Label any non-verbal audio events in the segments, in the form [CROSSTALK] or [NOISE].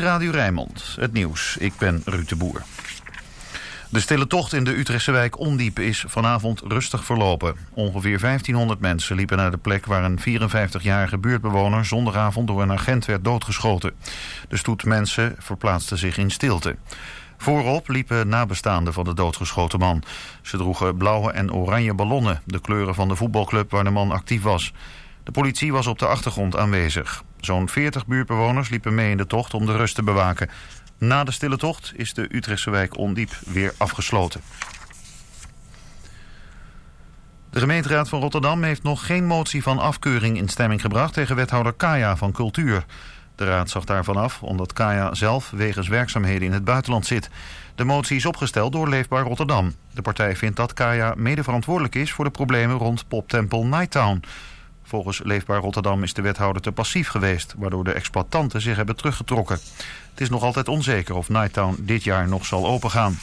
Radio Rijnmond, het nieuws. Ik ben Ruud de Boer. De stille tocht in de Utrechtse wijk Ondiep is vanavond rustig verlopen. Ongeveer 1500 mensen liepen naar de plek waar een 54-jarige buurtbewoner zondagavond door een agent werd doodgeschoten. De stoet mensen verplaatste zich in stilte. Voorop liepen nabestaanden van de doodgeschoten man. Ze droegen blauwe en oranje ballonnen, de kleuren van de voetbalclub waar de man actief was. De politie was op de achtergrond aanwezig. Zo'n 40 buurtbewoners liepen mee in de tocht om de rust te bewaken. Na de stille tocht is de Utrechtse wijk Ondiep weer afgesloten. De gemeenteraad van Rotterdam heeft nog geen motie van afkeuring in stemming gebracht tegen wethouder Kaya van Cultuur. De raad zag daarvan af omdat Kaya zelf wegens werkzaamheden in het buitenland zit. De motie is opgesteld door Leefbaar Rotterdam. De partij vindt dat Kaya mede verantwoordelijk is voor de problemen rond poptempel Nighttown. Volgens Leefbaar Rotterdam is de wethouder te passief geweest... waardoor de exploitanten zich hebben teruggetrokken. Het is nog altijd onzeker of Nighttown dit jaar nog zal opengaan.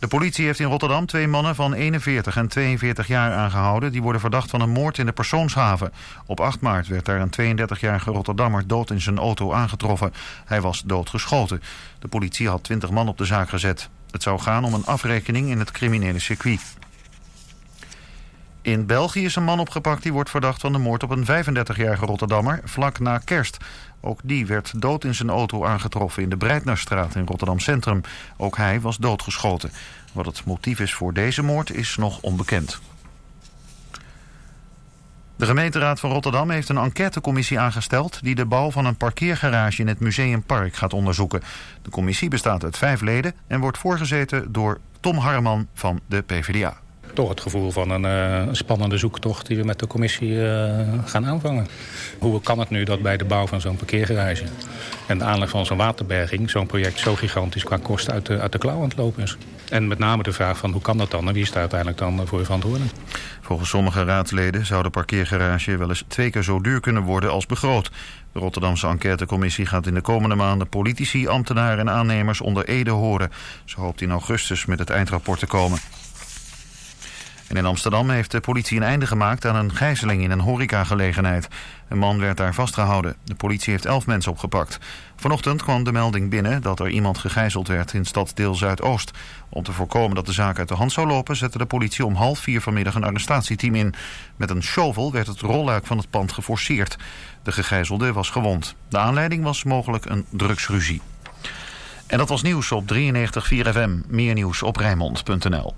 De politie heeft in Rotterdam twee mannen van 41 en 42 jaar aangehouden. Die worden verdacht van een moord in de persoonshaven. Op 8 maart werd daar een 32-jarige Rotterdammer dood in zijn auto aangetroffen. Hij was doodgeschoten. De politie had 20 man op de zaak gezet. Het zou gaan om een afrekening in het criminele circuit. In België is een man opgepakt die wordt verdacht van de moord op een 35-jarige Rotterdammer vlak na kerst. Ook die werd dood in zijn auto aangetroffen in de Breitnerstraat in Rotterdam Centrum. Ook hij was doodgeschoten. Wat het motief is voor deze moord is nog onbekend. De gemeenteraad van Rotterdam heeft een enquêtecommissie aangesteld... die de bouw van een parkeergarage in het Museumpark gaat onderzoeken. De commissie bestaat uit vijf leden en wordt voorgezeten door Tom Harman van de PvdA toch het gevoel van een uh, spannende zoektocht die we met de commissie uh, gaan aanvangen. Hoe kan het nu dat bij de bouw van zo'n parkeergarage en de aanleg van zo'n waterberging zo'n project zo gigantisch qua kosten uit de, uit de klauw aan het lopen is? En met name de vraag van hoe kan dat dan en wie is daar uiteindelijk dan voor verantwoordelijk? Volgens sommige raadsleden zou de parkeergarage wel eens twee keer zo duur kunnen worden als begroot. De Rotterdamse enquêtecommissie gaat in de komende maanden politici, ambtenaren en aannemers onder Ede horen. Ze hoopt in augustus met het eindrapport te komen. En in Amsterdam heeft de politie een einde gemaakt aan een gijzeling in een horecagelegenheid. Een man werd daar vastgehouden. De politie heeft elf mensen opgepakt. Vanochtend kwam de melding binnen dat er iemand gegijzeld werd in stadsdeel Zuidoost. Om te voorkomen dat de zaak uit de hand zou lopen... zette de politie om half vier vanmiddag een arrestatieteam in. Met een shovel werd het rolluik van het pand geforceerd. De gegijzelde was gewond. De aanleiding was mogelijk een drugsruzie. En dat was nieuws op 93.4 FM. Meer nieuws op Rijnmond.nl.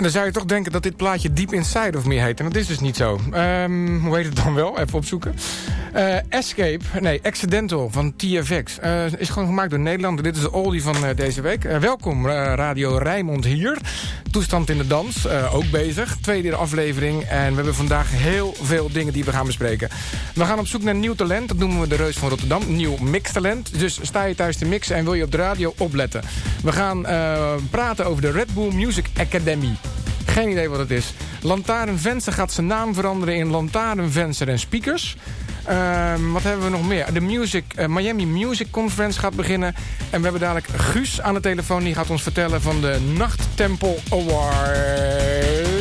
en dan zou je toch denken dat dit plaatje Deep Inside of meer heet. En dat is dus niet zo. Um, hoe heet het dan wel? Even opzoeken. Uh, Escape, nee, Accidental van TFX. Uh, is gewoon gemaakt door Nederland. Dit is de oldie van uh, deze week. welkom, Radio Rijmond hier. Toestand in de dans, ook bezig. Tweede aflevering. En we hebben vandaag heel veel dingen die we gaan bespreken. We gaan op zoek naar nieuw talent. Dat noemen we de Reus van Rotterdam. Nieuw mixtalent. Dus sta je thuis te mixen en wil je op de radio opletten. We gaan praten over de Red Bull Music Academy. Geen idee wat het is. Lantaarnvenster gaat zijn naam veranderen in Lantaarnvenster en Speakers. Uh, wat hebben we nog meer? De music, uh, Miami Music Conference gaat beginnen. En we hebben dadelijk Guus aan de telefoon. Die gaat ons vertellen van de Nachttempel Awards.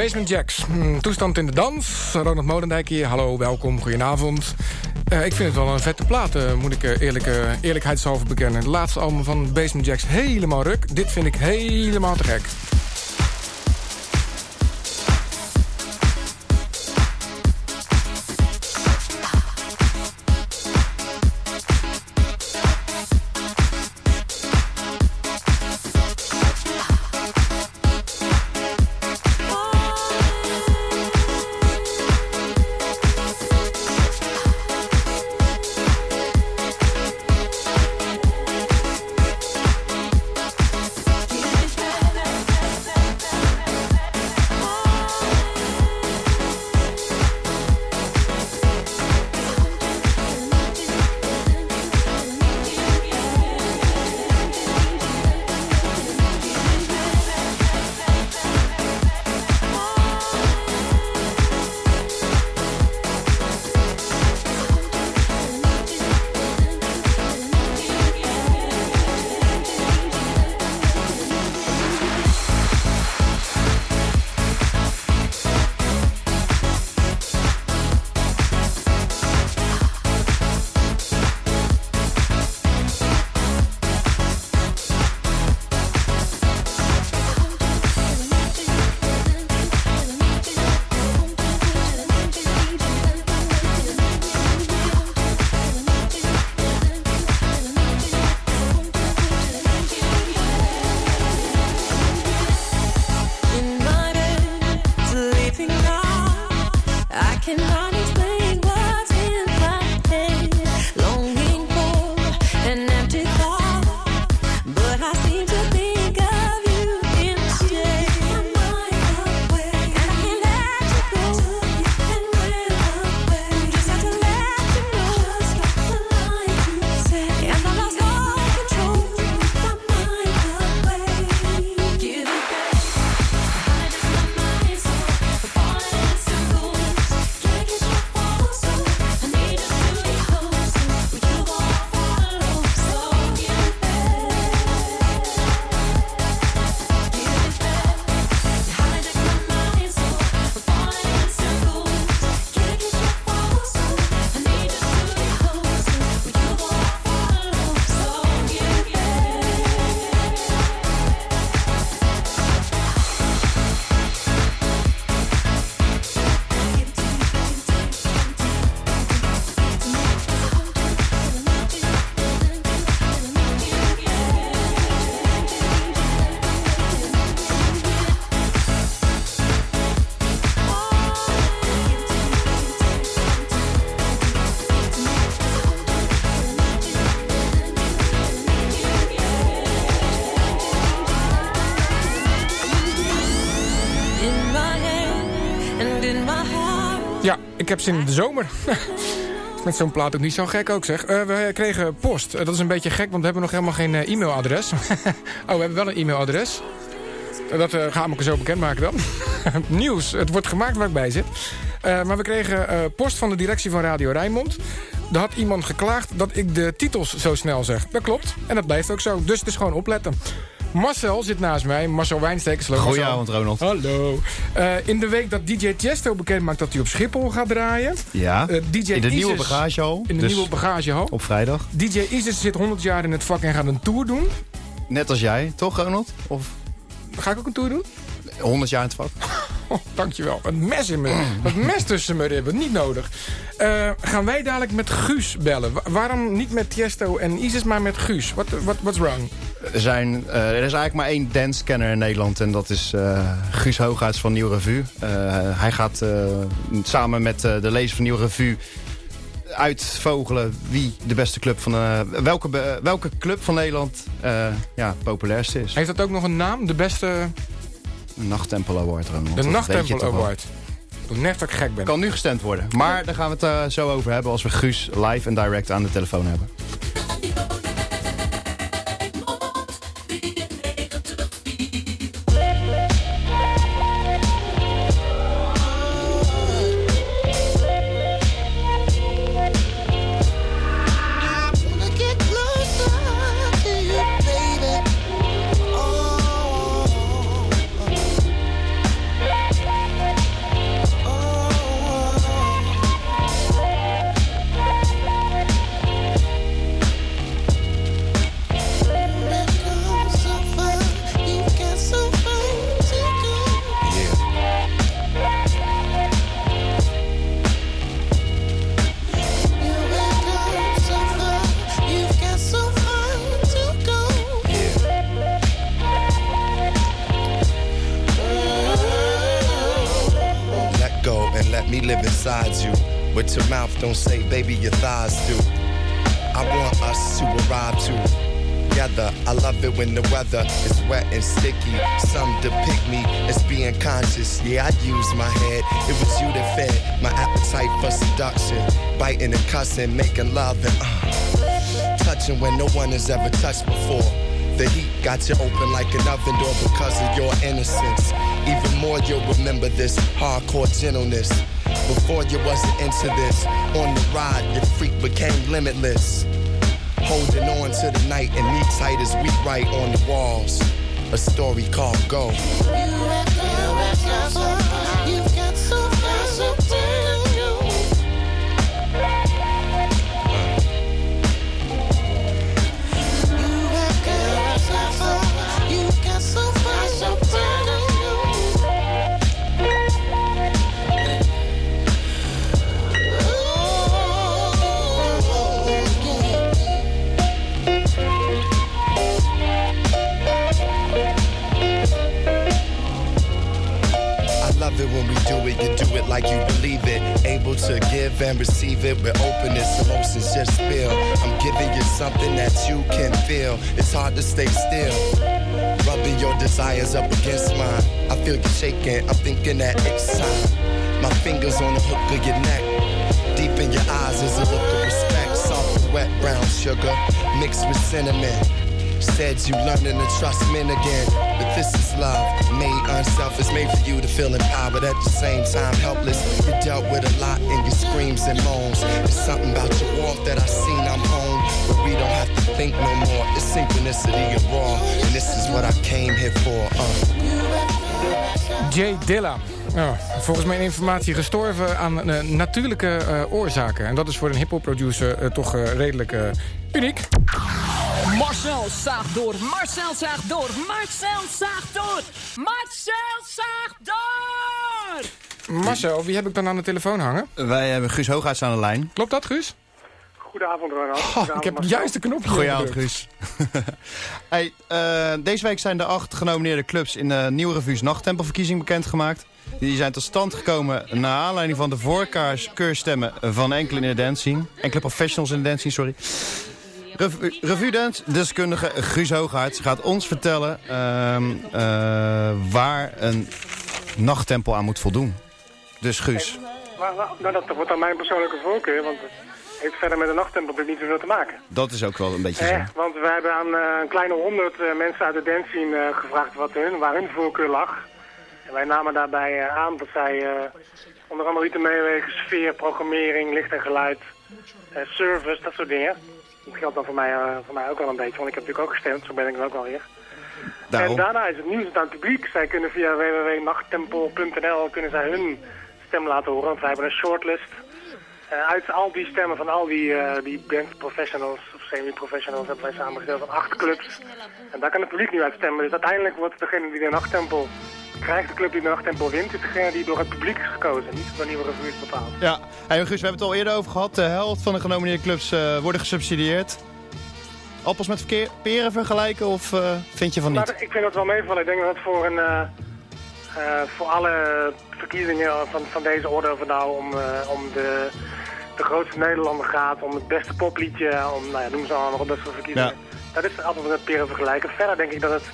Basement Jacks. Hmm, toestand in de dans. Ronald Molendijk hier. Hallo, welkom, goedenavond. Uh, ik vind het wel een vette plaat, uh, moet ik uh, eerlijk, eerlijkheidshalve bekennen. De laatste album van Basement Jacks helemaal ruk. Dit vind ik helemaal te gek. Heb zin in de zomer. [LAUGHS] Met zo'n plaat ook niet zo gek ook zeg. Uh, we kregen post. Uh, dat is een beetje gek, want we hebben nog helemaal geen uh, e-mailadres. [LAUGHS] oh, we hebben wel een e-mailadres. dat gaan we zo bekendmaken dan. [LAUGHS] Nieuws. Het wordt gemaakt waar ik bij zit. maar we kregen post van de directie van Radio Rijnmond. Er had iemand geklaagd dat ik de titels zo snel zeg. Dat klopt. En dat blijft ook zo. Dus het is gewoon opletten. Marcel zit naast mij. Marcel Wijnstekers. Goedenavond, Ronald. Hallo. Uh, in de week dat DJ Tiesto bekend maakt dat hij op Schiphol gaat draaien. Ja, uh, DJ in de nieuwe bagagehal. In de dus nieuwe bagagehal. Op vrijdag. DJ Isis zit 100 jaar in het vak en gaat een tour doen. Net als jij, toch Ronald? Of... Ga ik ook een tour doen? 100 jaar in het vak. Oh, [LAUGHS] dankjewel. Een mes in me. Een mes tussen me ribben. Niet nodig. Uh, gaan wij dadelijk met Guus bellen? waarom niet met Tiesto en Isis, maar met Guus? What, what, what's wrong? Er, zijn, uh, er is eigenlijk maar één dance-kenner in Nederland. En dat is uh, Guus Hoogaerts van Nieuw Revue. hij gaat samen met de lezer van Nieuw Revue uitvogelen wie de beste club van welke, welke club van Nederland ja, populairst is. Heeft dat ook nog een naam? De beste Nachttempel Award, Ronald. De Nachttempel Award. Net dat ik gek ben. Kan nu gestemd worden. Maar daar gaan we het uh, zo over hebben als we Guus live en direct aan de telefoon hebben. Baby, your thighs do. I want us to arrive together. I love it when the weather is wet and sticky. Some depict me as being conscious. Yeah, I use my head. It was you that fed my appetite for seduction. Biting and cussing, making love and uh, touching when no one has ever touched before. The heat got you open like an oven door because of your innocence. Even more, you'll remember this hardcore gentleness. Before you wasn't into this, on the ride, your freak became limitless. Holding on to the night and me tight as we write on the walls. A story called Go. Like you believe it. Able to give and receive it with openness. Emotions just spill. I'm giving you something that you can feel. It's hard to stay still. Rubbing your desires up against mine. I feel you shaking. I'm thinking that it's time. My fingers on the hook of your neck. Deep in your eyes is a look of respect. Soft, wet brown sugar mixed with cinnamon. Said you learning to trust men again. But this is love, made unselfish, made for you to feel empowered at the same time helpless. You dealt with a lot in your screams and moans. It's something about your warmth that I seen I'm home. But we don't have to think no more. It's synchronicity and raw. And this is what I came here for. Uh. Jay Dilla. Volgens mijn informatie gestorven aan uh, natuurlijke uh, oorzaken. En dat is voor een hip-hop producer uh, toch redelijk uniek. Marcel zaagt door, Marcel zaagt door, Marcel zaagt door, Marcel zaagt door! Marcel, wie heb ik dan aan de telefoon hangen? Wij hebben Guus Hoogaerts aan de lijn. Klopt dat, Guus? Goedenavond, Ronald. Oh, ik heb het juiste knopje Goedenavond, Guus. [LAUGHS] hey, uh, deze week zijn de acht genomineerde clubs in de Nieuwe Revues Nachttempelverkiezing bekendgemaakt. Die zijn tot stand gekomen naar aanleiding van de voorkeurstemmen van enkele in de dancing. Enkele professionals in de dancing, sorry. Revue-deskundige Guus Hoogaerts gaat ons vertellen uh, uh, waar een nachttempel aan moet voldoen. Dus Guus. Maar, nou, dat wordt dan mijn persoonlijke voorkeur, want het heeft verder met een nachttempel niet zoveel te maken. Dat is ook wel een beetje zo. Eh, want wij hebben aan uh, een kleine honderd mensen uit de dancing gevraagd wat hun, waar hun voorkeur lag. En wij namen daarbij aan dat zij onder andere iets meewegen, sfeer, programmering, licht en geluid, service, dat soort dingen. Dat geldt dan voor mij, uh, voor mij ook wel een beetje, want ik heb natuurlijk ook gestemd, zo ben ik er ook wel weer. Daarom. En daarna is het nieuws aan het publiek. Zij kunnen via www.nachttempel.nl kunnen zij hun stem laten horen, want wij hebben een shortlist. Uh, uit al die stemmen van al die, uh, die band professionals of semi-professionals hebben wij samengesteld van acht clubs. En daar kan het publiek nu uit stemmen. Dus uiteindelijk wordt degene die de nachttempel krijgt, de club die nachttempel wint, is degene die door het publiek is gekozen. Niet door nieuwe revue is bepaald. Ja, hey, Guus, we hebben het al eerder over gehad. De helft van de genomineerde clubs uh, worden gesubsidieerd. Appels met verkeer, peren vergelijken of uh, vind je van niet? Nou, ik vind dat wel meevallen. Ik denk dat het voor, een, uh, voor alle verkiezingen van, van deze orde, of het nou om, om de, de grootste Nederlander gaat, om het beste popliedje, om, nou ja, noem ze allemaal op dat soort verkiezingen. Ja. Dat is altijd met peren vergelijken. Verder denk ik dat het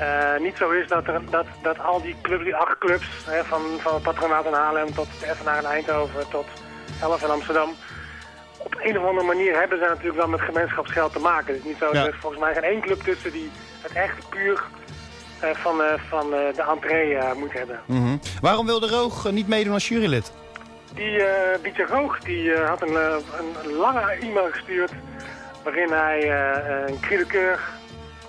uh, niet zo is dat, er, dat, dat al die clubs, die acht clubs, hè, van, van het patronaat in Haarlem tot de FNA in Eindhoven tot 11 in Amsterdam, op een of andere manier hebben ze natuurlijk wel met gemeenschapsgeld te maken. Het is niet zo, ja. er is volgens mij geen één club tussen die het echt puur uh, van, uh, van de entree moet hebben. Mm -hmm. Waarom wilde Roog niet meedoen als jurylid? Die Bietje Roog die, had een, een lange e-mail gestuurd waarin hij een critiqueur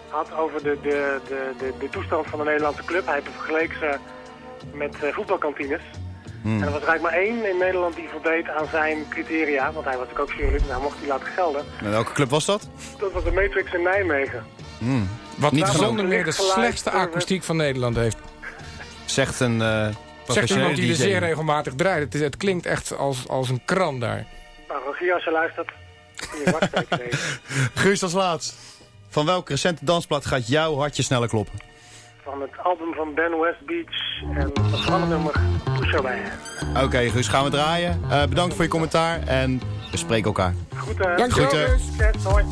had over de, de, de, de, de toestand van de Nederlandse club. Hij heeft vergeleken ze met uh, voetbalkantines. Hmm. En er was eigenlijk maar één in Nederland die voldeed aan zijn criteria. Want hij was natuurlijk ook jurylid en hij mocht die laten gelden. En welke club was dat? Dat was de Matrix in Nijmegen. Hmm. Wat niet zonder meer de slechtste akoestiek van Nederland heeft. Zegt een uh, Zegt iemand die er zeer regelmatig draait. Het, is, het klinkt echt als, als een kran daar. Nou, Rogier, als je luistert, [LAUGHS] Guus als laatst. Van welk recente dansblad gaat jouw hartje sneller kloppen? Van het album van Ben West Beach en van het nummer Pushabij. Oké, okay, gaan we draaien. Eh, bedankt voor je commentaar en we spreken elkaar. Goed, hè. Dankjewel, Guus. Hoi.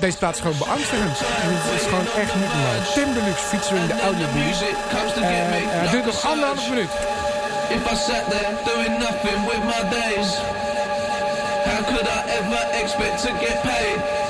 Deze plaat is gewoon beangstigend. Het is gewoon echt niet normaal. Tim Deluxe featuring de audio. En uh, duurt nog anderhalf minuut. If I sat there doing nothing with my days, how could I ever expect to get paid?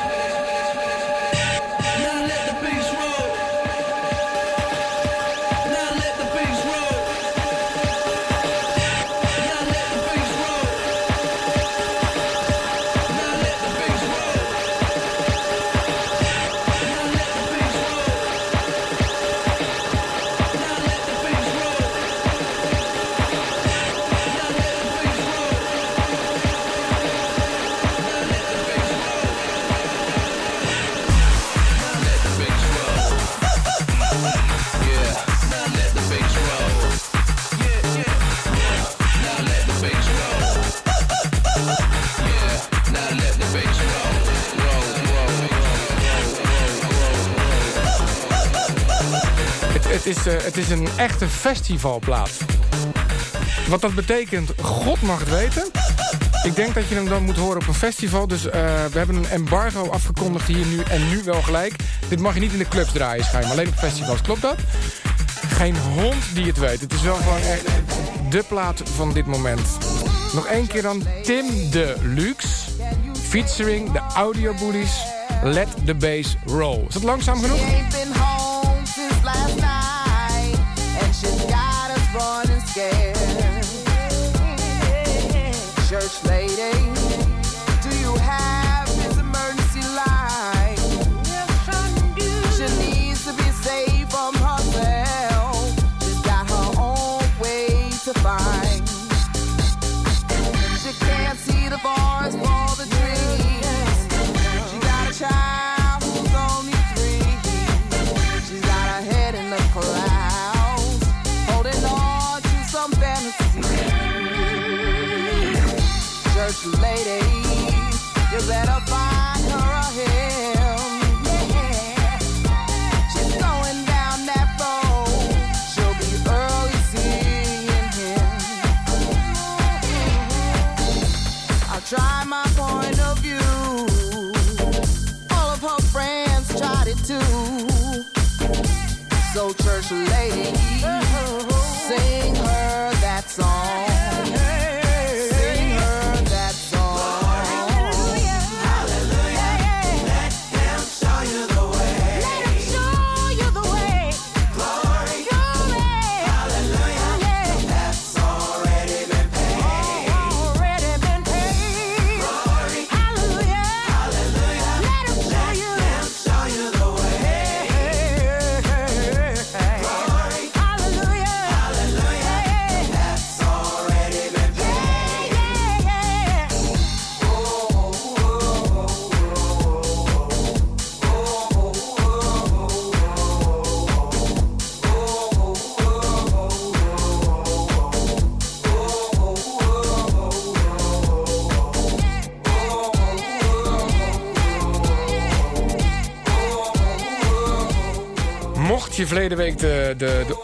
Het, is, een echte festivalplaat. Wat dat betekent, God mag het weten. Ik denk dat je hem dan moet horen op een festival. Dus eh, we hebben een embargo afgekondigd hier nu en nu wel gelijk. Dit mag je niet in de clubs draaien schijnbaar. Alleen op festivals. Klopt dat? Geen hond die het weet. Het is wel gewoon de plaat van dit moment. Nog één keer dan Tim Deluxe. Featuring de Audio Bullies. Let the bass roll. Is dat langzaam genoeg? Church lady,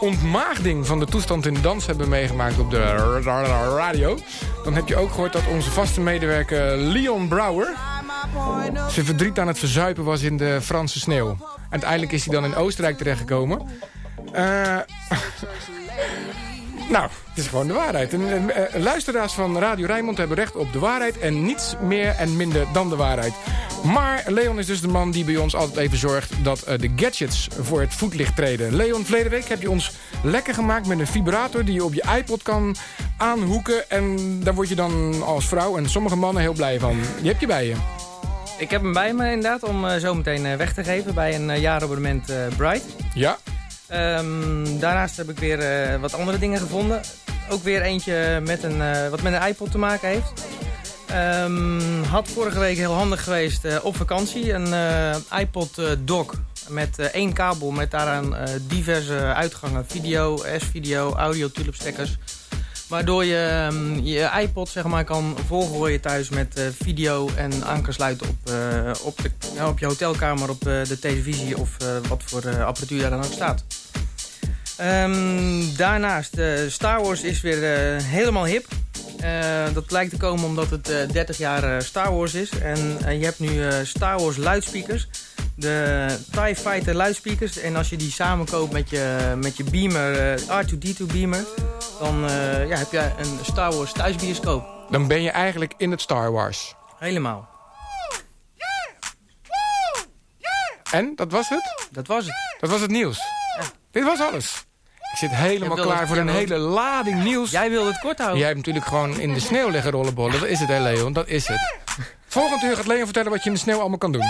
ontmaagding van de toestand in de dans hebben meegemaakt op de ra- ra- radio... dan heb je ook gehoord dat onze vaste medewerker Leon Brouwer... zijn verdriet aan het verzuipen was in de Franse sneeuw. Uiteindelijk is hij dan in Oostenrijk terechtgekomen. Eh [LAUGHS] nou, het is gewoon de waarheid. Eh, luisteraars van Radio Rijnmond hebben recht op de waarheid... en niets meer en minder dan de waarheid. Maar Leon is dus de man die bij ons altijd even zorgt... dat eh, de gadgets voor het voetlicht treden. Leon, verleden week heb je ons lekker gemaakt met een vibrator... die je op je iPod kan aanhoeken. En daar word je dan als vrouw en sommige mannen heel blij van. Je hebt je bij je. Ik heb hem bij me inderdaad om eh, zo meteen eh, weg te geven bij een uh, jaarabonnement Bright. Ja. Ehm, daarnaast heb ik weer wat andere dingen gevonden. Ook weer eentje met een, wat met een iPod te maken heeft. Ehm, had vorige week heel handig geweest eh, op vakantie. Een eh, iPod eh, dock met één kabel met daaraan diverse uitgangen. Video, S-video, audio, tulipstekkers. Waardoor je ehm, je iPod zeg maar, kan volgooien thuis met video en aan kan sluiten op, op, de, op je hotelkamer, op de televisie of wat voor apparatuur daar dan ook staat. Ehm, daarnaast, Star Wars is weer helemaal hip. Eh, dat lijkt te komen omdat het eh, 30 jaar eh, Star Wars is. En eh, je hebt nu eh, Star Wars luidsprekers. De TIE Fighter luidsprekers. En als je die samenkoopt met je, met je beamer, eh, R2-D2 beamer... dan eh, ja, heb je een Star Wars thuisbioscoop. Dan ben je eigenlijk in het Star Wars. Helemaal. En, dat was het? Dat was het. Dat was het nieuws. Dit was alles. Ik zit helemaal wil klaar voor een wil- hele lading nieuws. Jij wilde het kort houden. Jij hebt natuurlijk gewoon in de sneeuw liggen rollenbollen. Dat is het, hè, Leon? Dat is het. Volgend uur gaat Leon vertellen wat je in de sneeuw allemaal kan doen.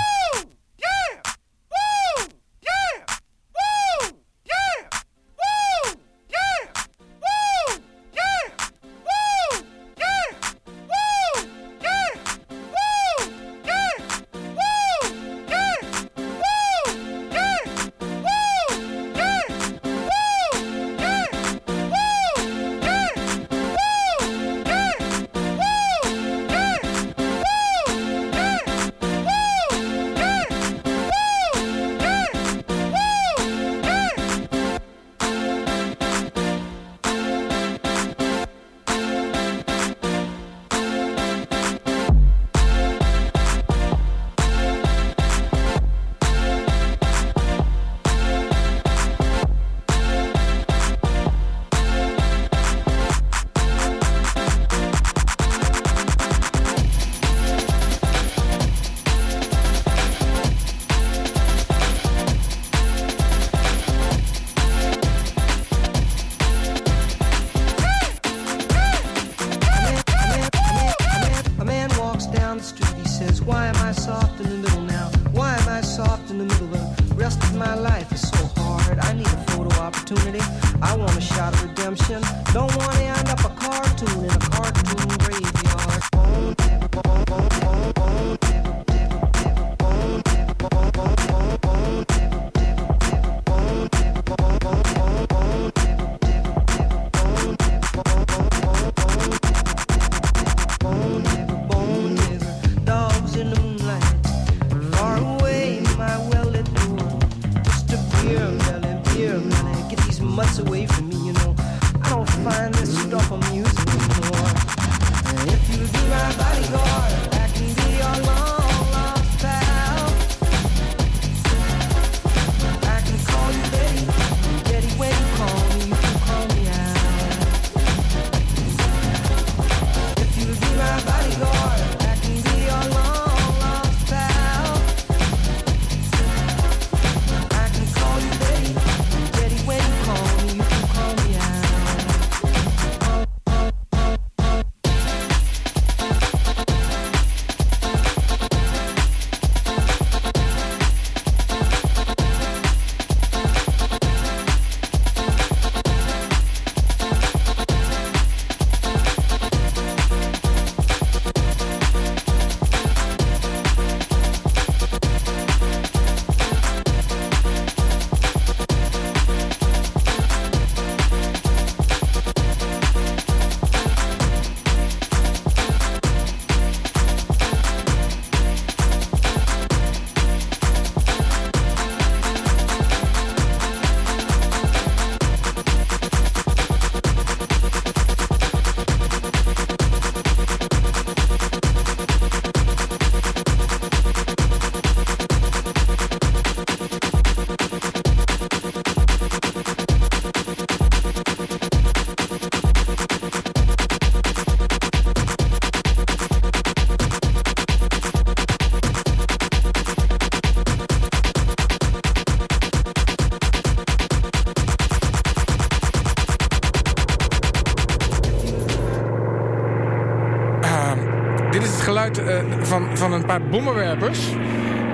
Van, een paar bommenwerpers...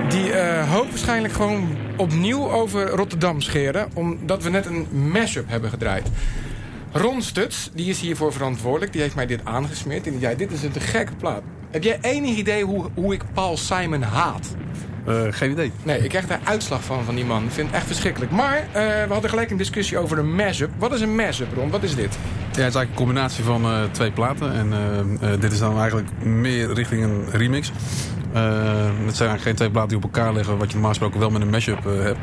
die eh, hoogwaarschijnlijk gewoon opnieuw over Rotterdam scheren... omdat we net een mashup hebben gedraaid. Ron Stuts, die is hiervoor verantwoordelijk. Die heeft mij dit aangesmeerd. En die zei, dit is een te gekke plaat. Heb jij enig idee hoe, hoe ik Paul Simon haat? Eh, geen idee. Nee, ik krijg daar uitslag van, van die man. Ik vind het echt verschrikkelijk. Maar eh, we hadden gelijk een discussie over een mashup. Wat is een mashup, Ron? Wat is dit? Ja, het is eigenlijk een combinatie van eh, twee platen. En eh, eh, dit is dan eigenlijk meer richting een remix. Het zijn eigenlijk geen twee platen die op elkaar liggen... wat je normaal gesproken wel met een mashup hebt.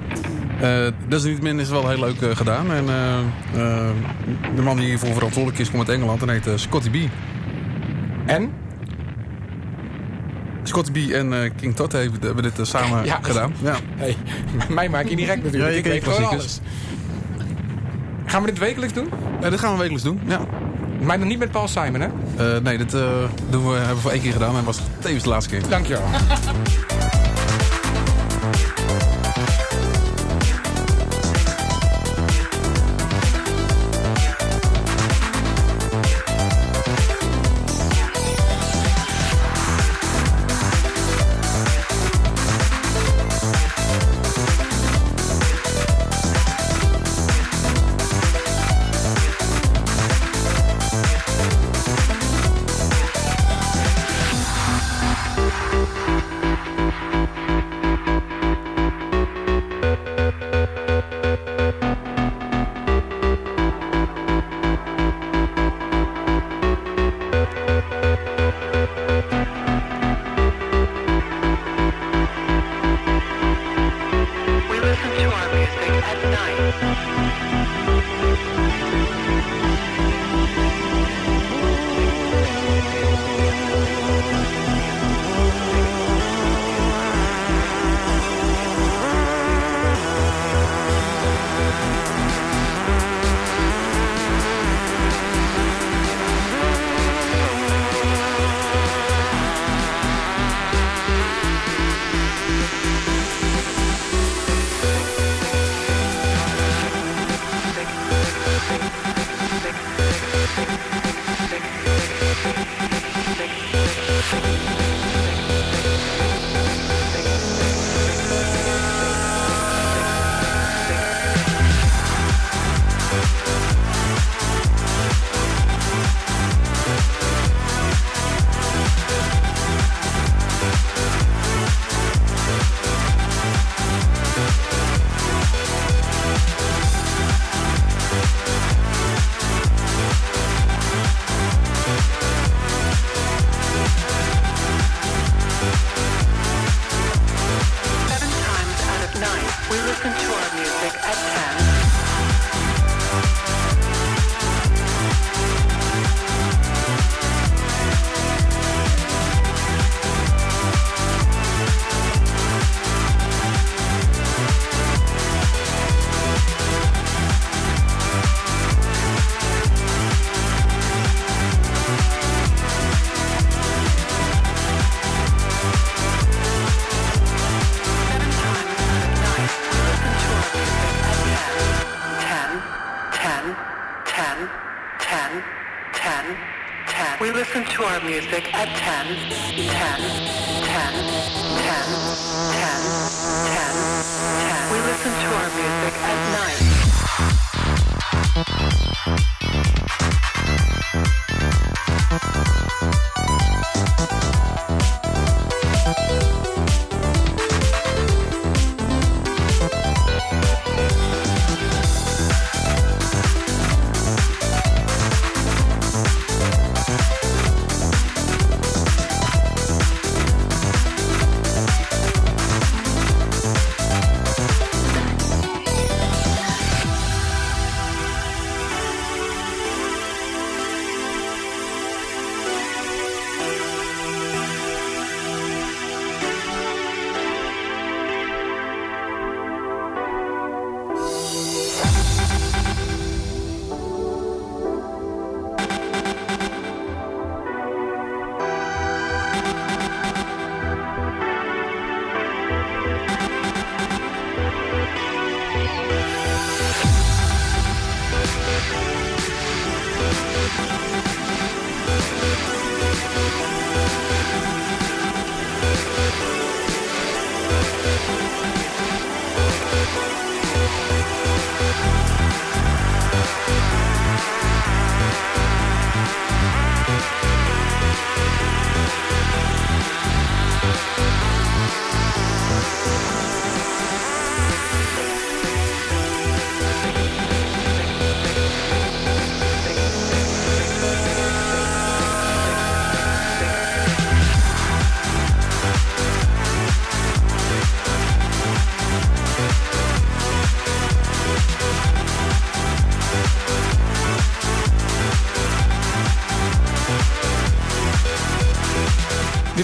Desalniettemin is het wel heel leuk gedaan. En de man die hiervoor verantwoordelijk is, komt uit Engeland en heet Scotty B. En? Scotty B en King Todd hebben, dit samen Ja. gedaan. Ja. Hey, [LAUGHS] mij maak je niet gek natuurlijk. Ja, je ik weet gewoon alles. Gaan we dit wekelijks doen? Eh, dit gaan we wekelijks doen, ja. Maar dan niet met Paul Simon, hè? Eh, nee, dit eh, doen we, hebben we voor één keer gedaan en was tevens de laatste keer. Dankjewel. [LAUGHS]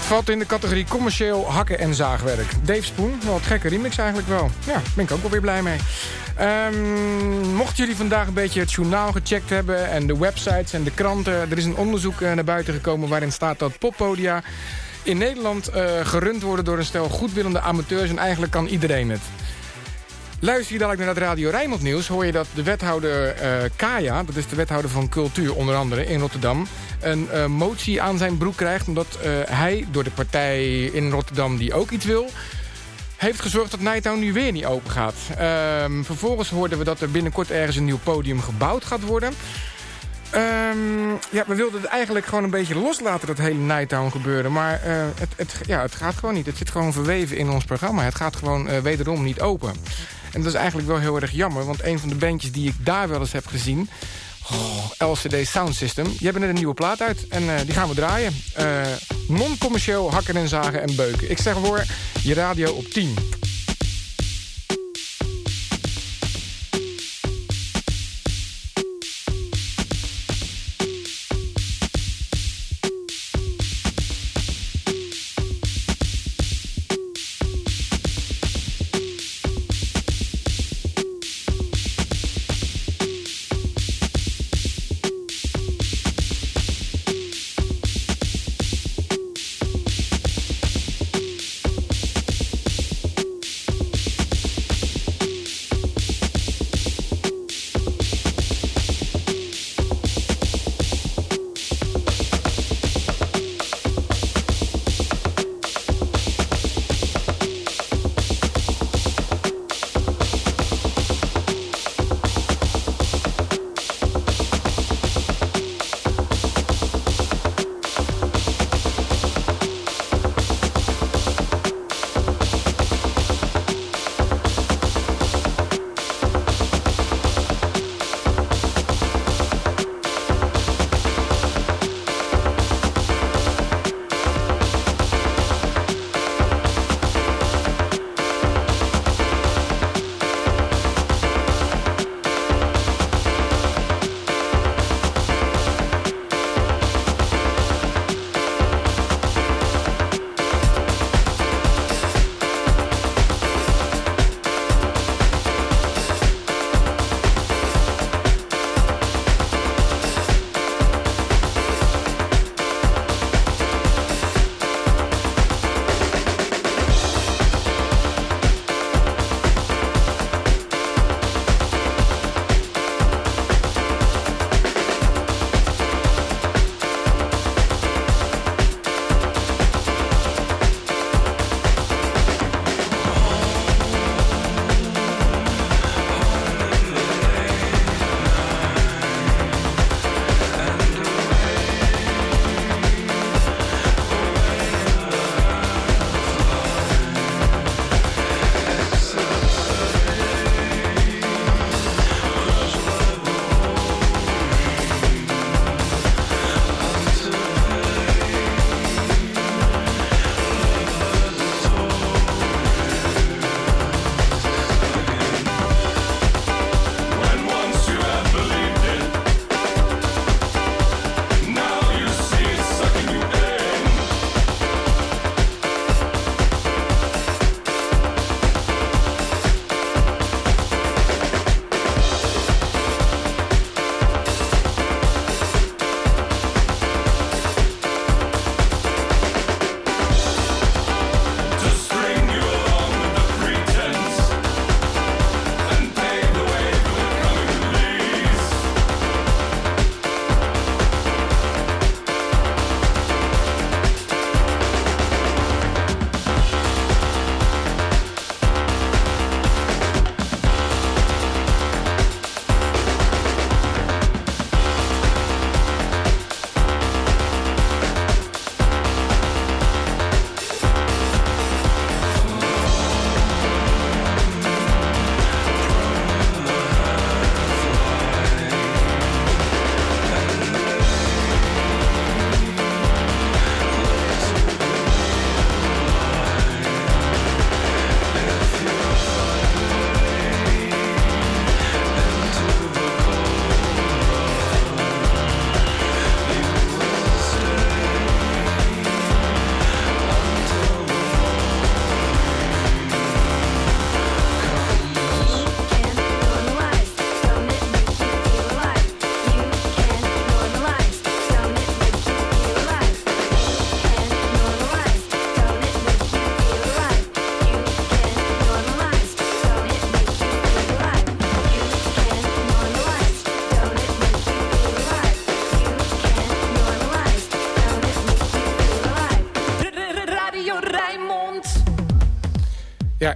valt in de categorie commercieel hakken en zaagwerk. Dave Spoon, wat gekke remix eigenlijk wel. Ja, ben ik ook wel weer blij mee. Um, mochten jullie vandaag een beetje het journaal gecheckt hebben... en de websites en de kranten... er is een onderzoek naar buiten gekomen waarin staat dat poppodia... in Nederland uh, gerund worden door een stel goedwillende amateurs... en eigenlijk kan iedereen het. Luister je dadelijk naar het Radio Rijnmond nieuws... hoor je dat de wethouder uh, Kaya, dat is de wethouder van cultuur onder andere in Rotterdam... een uh, motie aan zijn broek krijgt... omdat uh, hij door de partij in Rotterdam die ook iets wil... heeft gezorgd dat Nighttown nu weer niet open gaat. Um, vervolgens hoorden we dat er binnenkort ergens een nieuw podium gebouwd gaat worden... Um, ja, we wilden het eigenlijk gewoon een beetje loslaten, dat hele Nighttown gebeuren. Maar het, het, ja, het gaat gewoon niet. Het zit gewoon verweven in ons programma. Het gaat gewoon wederom niet open. En dat is eigenlijk wel heel erg jammer. Want een van de bandjes die ik daar wel eens heb gezien... Oh, LCD Sound System. Die hebben net een nieuwe plaat uit. En uh, die gaan we draaien. Non-commercieel hakken en zagen en beuken. Ik zeg voor je radio op 10.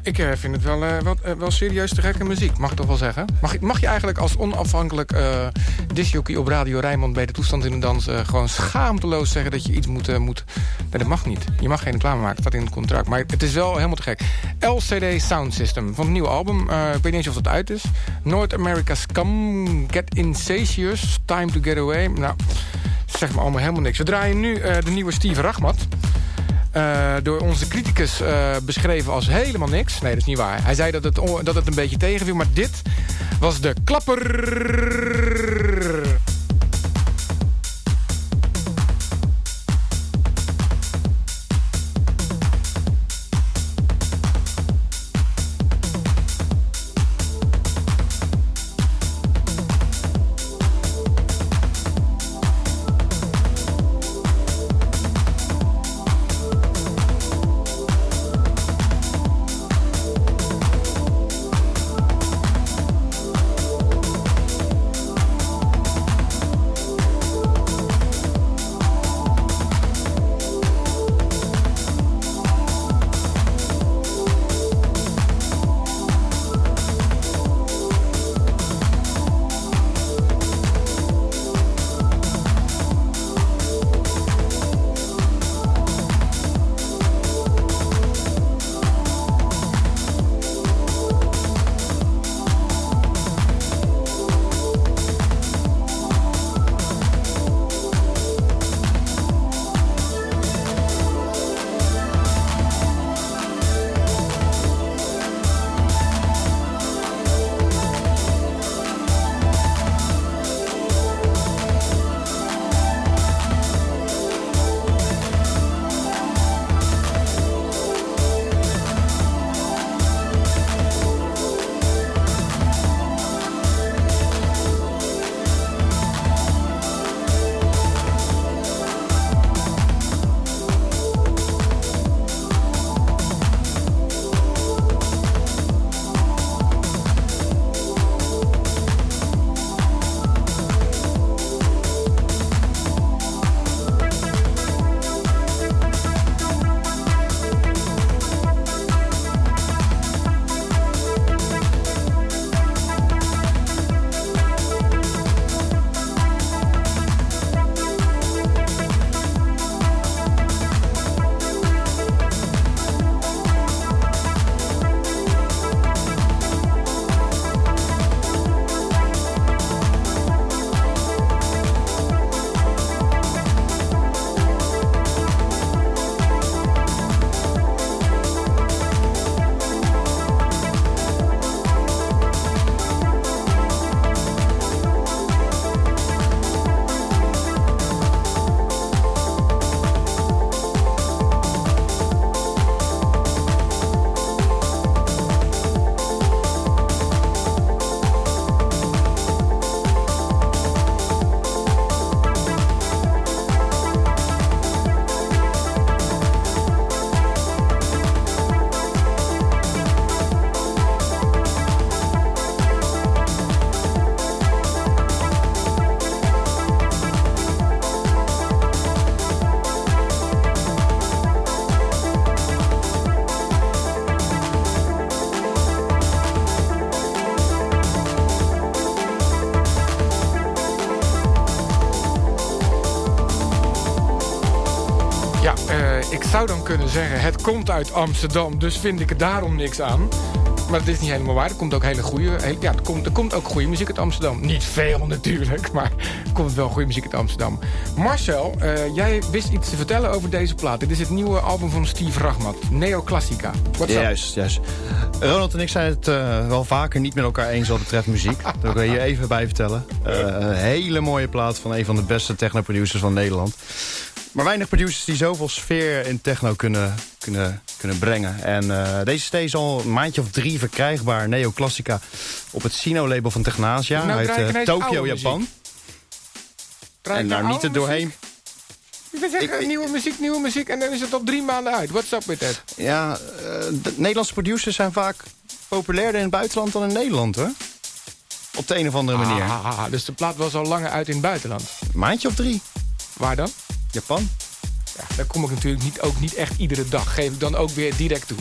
Ik eh, vind het wel, eh, wat, eh, wel serieus te gekke muziek, mag ik toch wel zeggen. Mag, mag je eigenlijk als onafhankelijk discjockey op Radio Rijnmond... bij de toestand in de dans gewoon schaamteloos zeggen dat je iets moet... moet... Nee, dat mag niet. Je mag geen reclame maken, dat staat in het contract. Maar het is wel helemaal te gek. LCD Sound System van het nieuwe album. Ik weet niet eens of het uit is. North America Scum, Get Insatious, Time to Get Away. Nou, zeg maar allemaal helemaal niks. We draaien nu de nieuwe Steve Rachmat. Eh, door onze criticus eh, beschreven als helemaal niks. Nee, dat is niet waar. Hij zei dat het, dat het een beetje tegenviel, maar dit was de klapper. Zou dan kunnen zeggen, het komt uit Amsterdam, dus vind ik er daarom niks aan. Maar dat is niet helemaal waar. Er komt ook hele goede, ja, er komt, er komt ook goede muziek uit Amsterdam. Niet veel [LAUGHS] natuurlijk, maar er komt wel goede muziek uit Amsterdam. Marcel, eh, jij wist iets te vertellen over deze plaat. Dit is het nieuwe album van Steve Rachmat, Neoclassica. Ja, juist, juist. Ronald en ik zijn het eh, wel vaker niet met elkaar eens wat betreft muziek. [LAUGHS] Dat wil ik hier even bij vertellen. Eh, een hele mooie plaat van een van de beste techno-producers van Nederland. Maar weinig producers die zoveel sfeer in techno kunnen, kunnen, kunnen brengen. En eh, deze CD is al een maandje of drie verkrijgbaar. Neoclassica op het Sino-label van Technasia Nou uit ik ineens Tokio. Japan. En ik daar niet er doorheen. muziek? Je bent zeggen, nieuwe muziek, nieuwe muziek... en dan is het al drie maanden uit. What's up with that? Ja, eh, de Nederlandse producers zijn vaak populairder in het buitenland dan in Nederland, hoor. Op de een of andere manier. Ah, dus de plaat was al langer uit in het buitenland. Maandje of drie. Waar dan? Japan. Ja, daar kom ik natuurlijk niet, ook niet echt iedere dag. Geef ik dan ook weer direct toe.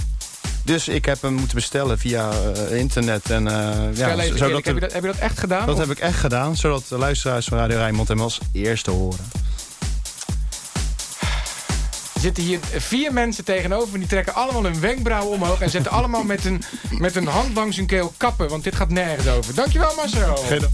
Dus ik heb hem moeten bestellen via eh, internet. En, Vertel ja, zodat eerlijk, heb, je dat, heb je dat echt gedaan? dat Of- heb ik echt gedaan, zodat de luisteraars van Radio Rijnmond hem als eerste horen. Er zitten hier vier mensen tegenover... en die trekken allemaal hun wenkbrauwen omhoog... en zetten allemaal met een, met een hand langs hun keel kappen... want dit gaat nergens over. Dankjewel Marcel. Geen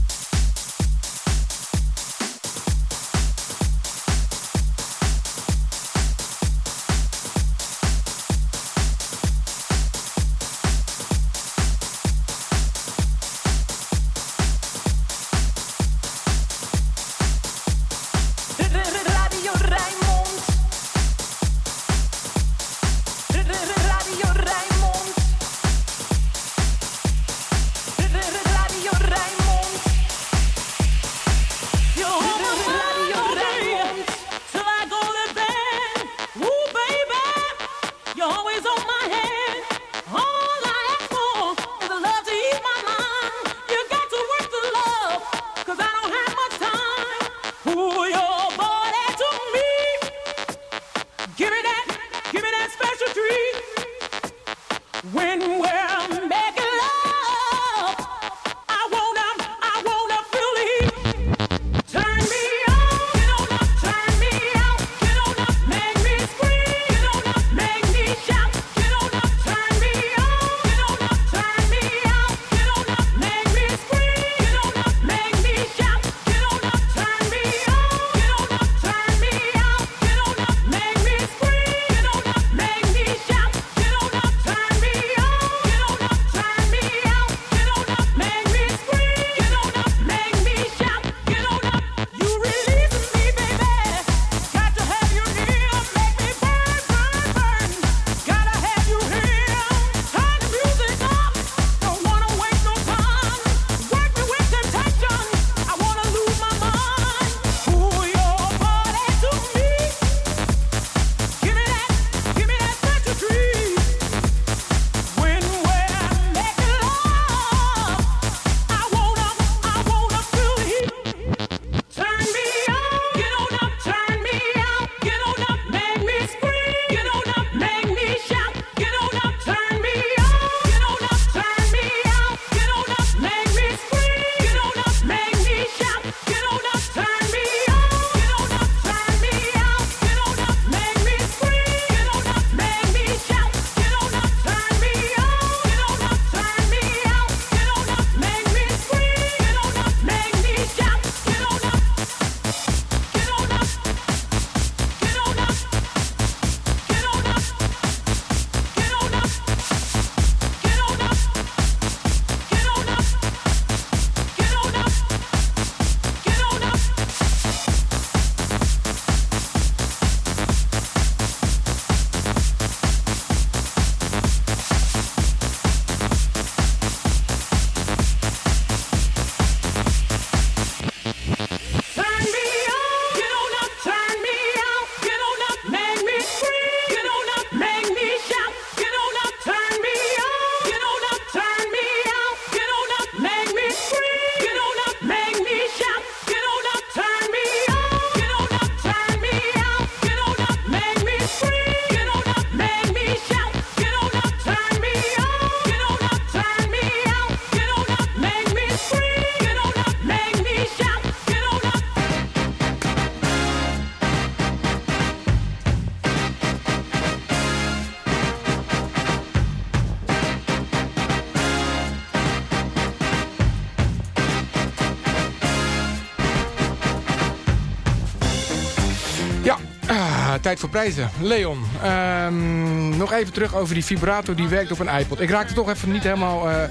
tijd voor prijzen. Leon, ehm, nog even terug over die vibrator die werkt op een iPod. Ik raakte toch even niet helemaal... eh,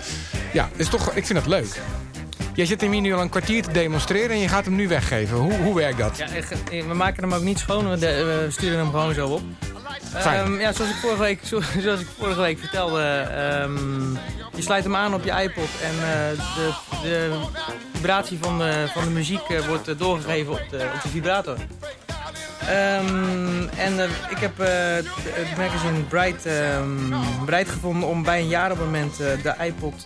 ja, is toch, ik vind dat leuk. Jij zit hem hier nu al een kwartier te demonstreren en je gaat hem nu weggeven. Hoe, hoe werkt dat? Ja, eh, we maken hem ook niet schoon, we, de- we sturen hem gewoon zo op. Ehm, ja, zoals ik vorige week, zo- [LAUGHS] zoals ik vorige week vertelde, ehm, je sluit hem aan op je iPod en eh, de, de vibratie van de, van de muziek wordt doorgegeven op de, op de vibrator. Ehm, en eh, ik heb eh, het magazine Bright, Bright gevonden om bij een jaarabonnement eh, de iPod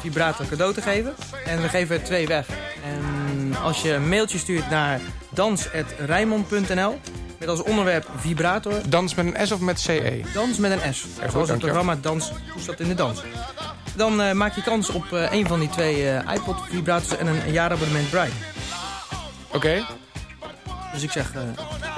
vibrator cadeau te geven. En we geven er twee weg. En als je een mailtje stuurt naar dans.rijmond.nl Met als onderwerp vibrator. Dans met een S of met CE? Dans met een S. goed, Zoals het programma Dans toestaat in de dans. Dan maak je kans op een van die twee iPod vibrators en een jaarabonnement Bright. Oké. Dus ik zeg, eh,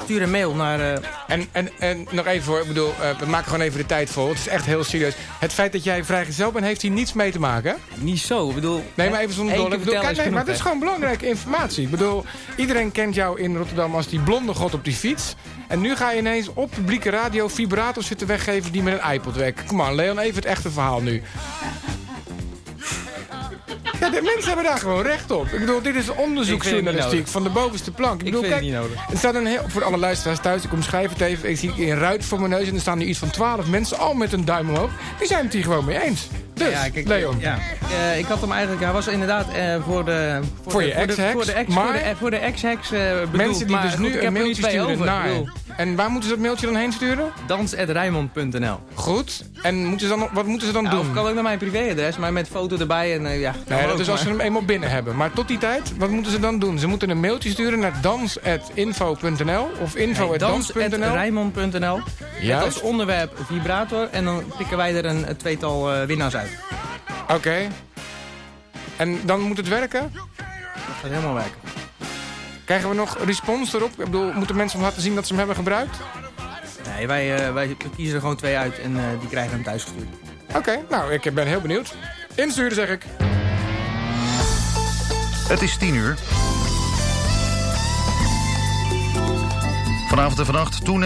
stuur een mail naar... eh, En, en, en nog even voor, ik bedoel, eh, we maken gewoon even de tijd vol. Het is echt heel serieus. Het feit dat jij vrijgezel bent, heeft hier niets mee te maken? Niet zo, ik bedoel... Nee, maar even zonder Eén dol. Ik keer bedoel, vertellen kijk, nee, maar dit is gewoon belangrijke informatie. Ik bedoel, iedereen kent jou in Rotterdam als die blonde god op die fiets. En nu ga je ineens op publieke radio vibrators zitten weggeven die met een iPod werken. Kom aan, Leon, even het echte verhaal nu. Ja, de mensen hebben daar gewoon recht op. Ik bedoel, dit is onderzoeksjournalistiek van de bovenste plank. Ik, Ik bedoel, vind het kijk, niet nodig. er staat een heel, voor alle luisteraars thuis, ik omschrijf het even. Ik zie een ruit voor mijn neus en er staan nu iets van twaalf mensen, al met een duim omhoog. Die zijn het hier gewoon mee eens. Dus, ja, kijk, Leon. Ja, eh, ik had hem eigenlijk... Hij was inderdaad eh, voor de... Voor de, je voor de- ex-heks, Voor de ex- maar- voor de, voor de ex-hex bedoeld. Mensen die Maar dus goed, nu heb een mailtje sturen naar... En waar moeten ze dat mailtje dan heen sturen? Dans.rijmond.nl Goed. En moeten ze dan, wat moeten ze dan Ja, doen? Of kan ook naar mijn privéadres, maar met foto erbij en eh, ja. Nee, ook, dat is als ze hem eenmaal binnen hebben. Maar tot die tijd, wat moeten ze dan doen? Ze moeten een mailtje sturen naar dans.info.nl of Nee, info.dans.nl. Met Juist. als onderwerp vibrator en dan pikken wij er een, een tweetal eh, winnaars uit. Oké. En dan moet het werken? Dat gaat helemaal werken. Krijgen we nog respons erop? Ik bedoel, moeten mensen laten zien dat ze hem hebben gebruikt? Nee, wij, eh, wij kiezen er gewoon twee uit en eh, die krijgen hem thuis gestuurd. Oké, nou, ik ben heel benieuwd. Insturen, zeg ik. Het is 10 uur. Vanavond en vannacht toen